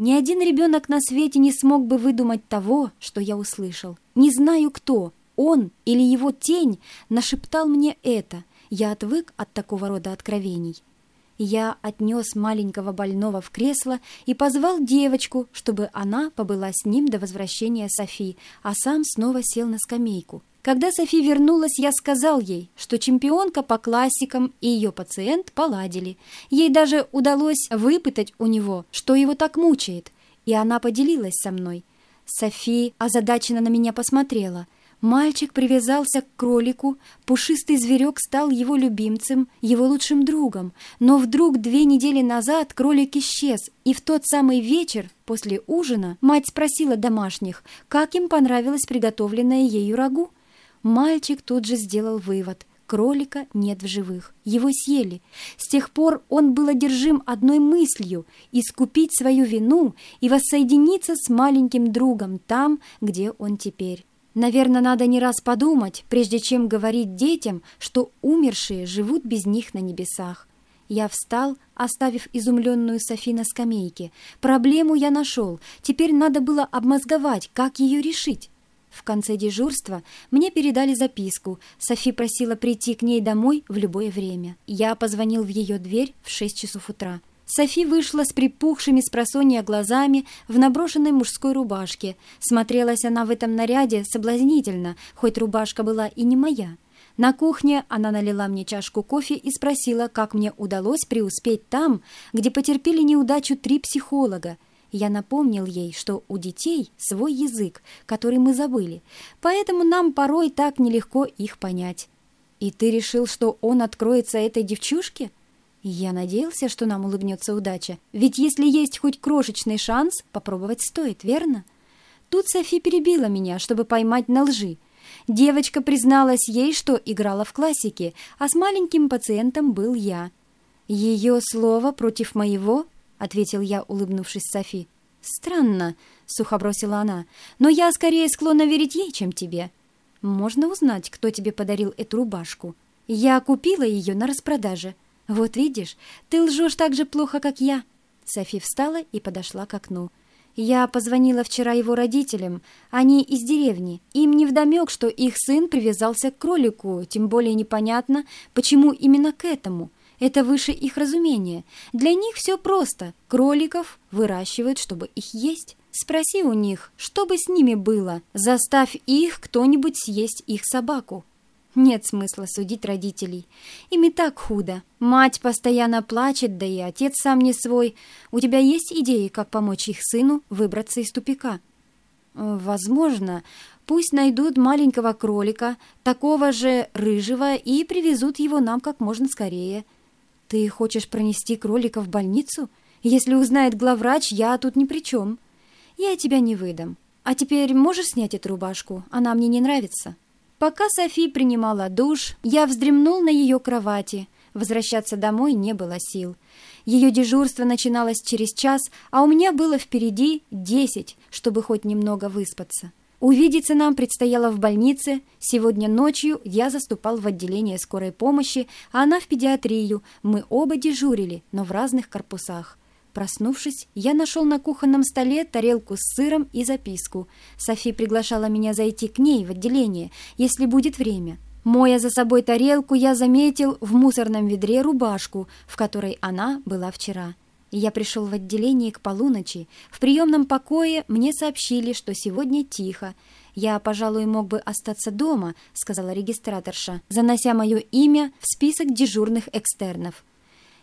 Ни один ребенок на свете не смог бы выдумать того, что я услышал. Не знаю кто, он или его тень, нашептал мне это. Я отвык от такого рода откровений. Я отнес маленького больного в кресло и позвал девочку, чтобы она побыла с ним до возвращения Софи, а сам снова сел на скамейку. Когда Софи вернулась, я сказал ей, что чемпионка по классикам и ее пациент поладили. Ей даже удалось выпытать у него, что его так мучает, и она поделилась со мной. Софи озадаченно на меня посмотрела – Мальчик привязался к кролику, пушистый зверек стал его любимцем, его лучшим другом, но вдруг две недели назад кролик исчез, и в тот самый вечер, после ужина, мать спросила домашних, как им понравилось приготовленное ею рагу. Мальчик тут же сделал вывод. Кролика нет в живых. Его съели. С тех пор он был одержим одной мыслью — искупить свою вину и воссоединиться с маленьким другом там, где он теперь. Наверное, надо не раз подумать, прежде чем говорить детям, что умершие живут без них на небесах. Я встал, оставив изумленную Софи на скамейке. Проблему я нашел, теперь надо было обмозговать, как ее решить. В конце дежурства мне передали записку. Софи просила прийти к ней домой в любое время. Я позвонил в ее дверь в шесть часов утра. Софи вышла с припухшими с просонья глазами в наброшенной мужской рубашке. Смотрелась она в этом наряде соблазнительно, хоть рубашка была и не моя. На кухне она налила мне чашку кофе и спросила, как мне удалось преуспеть там, где потерпели неудачу три психолога. Я напомнил ей, что у детей свой язык, который мы забыли, поэтому нам порой так нелегко их понять. «И ты решил, что он откроется этой девчушке?» Я надеялся, что нам улыбнется удача, ведь если есть хоть крошечный шанс, попробовать стоит, верно? Тут Софи перебила меня, чтобы поймать на лжи. Девочка призналась ей, что играла в классике, а с маленьким пациентом был я. «Ее слово против моего?» — ответил я, улыбнувшись Софи. «Странно», — сухо бросила она, — «но я скорее склонна верить ей, чем тебе. Можно узнать, кто тебе подарил эту рубашку? Я купила ее на распродаже». «Вот видишь, ты лжешь так же плохо, как я». Софи встала и подошла к окну. «Я позвонила вчера его родителям. Они из деревни. Им невдомек, что их сын привязался к кролику, тем более непонятно, почему именно к этому. Это выше их разумения. Для них все просто. Кроликов выращивают, чтобы их есть. Спроси у них, что бы с ними было. Заставь их кто-нибудь съесть их собаку. Нет смысла судить родителей. Им и так худо. Мать постоянно плачет, да и отец сам не свой. У тебя есть идеи, как помочь их сыну выбраться из тупика? Возможно. Пусть найдут маленького кролика, такого же рыжего, и привезут его нам как можно скорее. Ты хочешь пронести кролика в больницу? Если узнает главврач, я тут ни при чем. Я тебя не выдам. А теперь можешь снять эту рубашку? Она мне не нравится. Пока Софи принимала душ, я вздремнул на ее кровати. Возвращаться домой не было сил. Ее дежурство начиналось через час, а у меня было впереди десять, чтобы хоть немного выспаться. Увидеться нам предстояло в больнице. Сегодня ночью я заступал в отделение скорой помощи, а она в педиатрию. Мы оба дежурили, но в разных корпусах. Проснувшись, я нашел на кухонном столе тарелку с сыром и записку. Софи приглашала меня зайти к ней в отделение, если будет время. Моя за собой тарелку, я заметил в мусорном ведре рубашку, в которой она была вчера. Я пришел в отделение к полуночи. В приемном покое мне сообщили, что сегодня тихо. «Я, пожалуй, мог бы остаться дома», — сказала регистраторша, занося мое имя в список дежурных экстернов.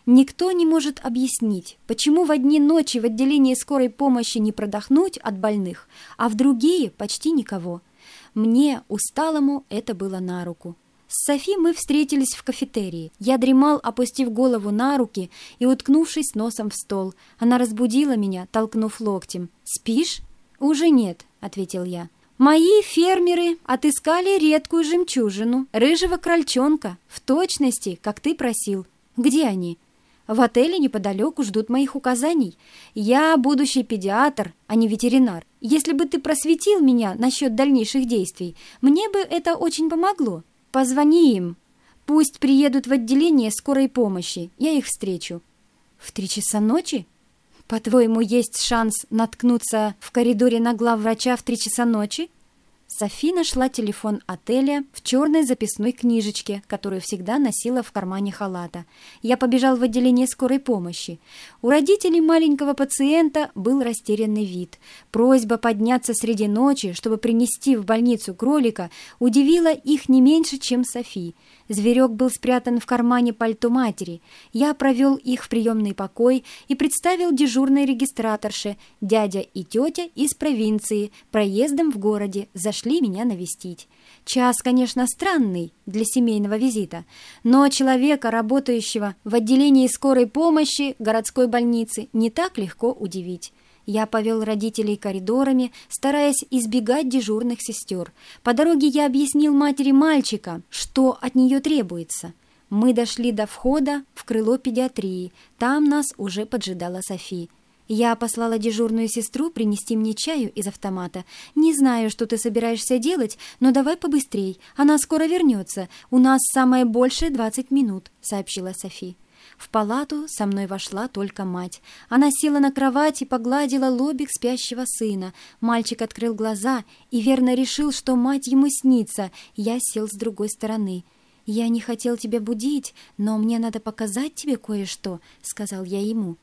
Никто не может объяснить, почему в одни ночи в отделении скорой помощи не продохнуть от больных, а в другие почти никого. Мне, усталому, это было на руку. С Софи мы встретились в кафетерии. Я дремал, опустив голову на руки и уткнувшись носом в стол. Она разбудила меня, толкнув локтем. «Спишь?» «Уже нет», — ответил я. «Мои фермеры отыскали редкую жемчужину, рыжего крольчонка, в точности, как ты просил. Где они?» В отеле неподалеку ждут моих указаний. Я будущий педиатр, а не ветеринар. Если бы ты просветил меня насчет дальнейших действий, мне бы это очень помогло. Позвони им. Пусть приедут в отделение скорой помощи. Я их встречу. В три часа ночи? По-твоему, есть шанс наткнуться в коридоре на главврача в три часа ночи? Софи нашла телефон отеля в черной записной книжечке, которую всегда носила в кармане халата. Я побежал в отделение скорой помощи. У родителей маленького пациента был растерянный вид. Просьба подняться среди ночи, чтобы принести в больницу кролика, удивила их не меньше, чем Софи. Зверек был спрятан в кармане пальто матери. Я провел их в приемный покой и представил дежурной регистраторше. Дядя и тетя из провинции проездом в городе зашли меня навестить. Час, конечно, странный для семейного визита, но человека, работающего в отделении скорой помощи городской больницы, не так легко удивить. Я повел родителей коридорами, стараясь избегать дежурных сестер. По дороге я объяснил матери мальчика, что от нее требуется. Мы дошли до входа в крыло педиатрии. Там нас уже поджидала Софи. Я послала дежурную сестру принести мне чаю из автомата. «Не знаю, что ты собираешься делать, но давай побыстрей. Она скоро вернется. У нас самое большее двадцать минут», — сообщила Софи. В палату со мной вошла только мать. Она села на кровать и погладила лобик спящего сына. Мальчик открыл глаза и верно решил, что мать ему снится. Я сел с другой стороны. «Я не хотел тебя будить, но мне надо показать тебе кое-что», — сказал я ему.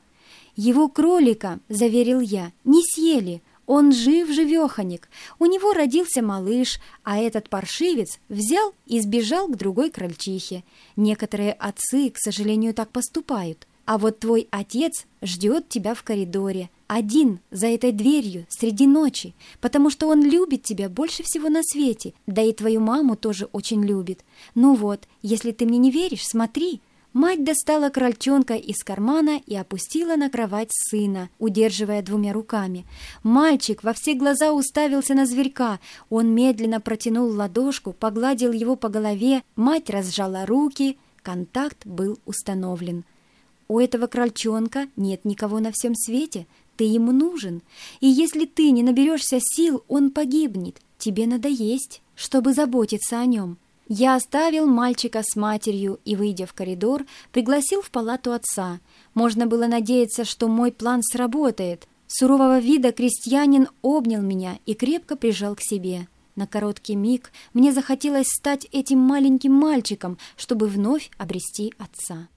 «Его кролика», — заверил я, — «не съели. Он жив-живеханик. У него родился малыш, а этот паршивец взял и сбежал к другой крольчихе. Некоторые отцы, к сожалению, так поступают. А вот твой отец ждет тебя в коридоре, один, за этой дверью, среди ночи, потому что он любит тебя больше всего на свете, да и твою маму тоже очень любит. Ну вот, если ты мне не веришь, смотри, Мать достала крольчонка из кармана и опустила на кровать сына, удерживая двумя руками. Мальчик во все глаза уставился на зверька. Он медленно протянул ладошку, погладил его по голове. Мать разжала руки. Контакт был установлен. «У этого крольчонка нет никого на всем свете. Ты ему нужен. И если ты не наберешься сил, он погибнет. Тебе надо есть, чтобы заботиться о нем». Я оставил мальчика с матерью и, выйдя в коридор, пригласил в палату отца. Можно было надеяться, что мой план сработает. Сурового вида крестьянин обнял меня и крепко прижал к себе. На короткий миг мне захотелось стать этим маленьким мальчиком, чтобы вновь обрести отца.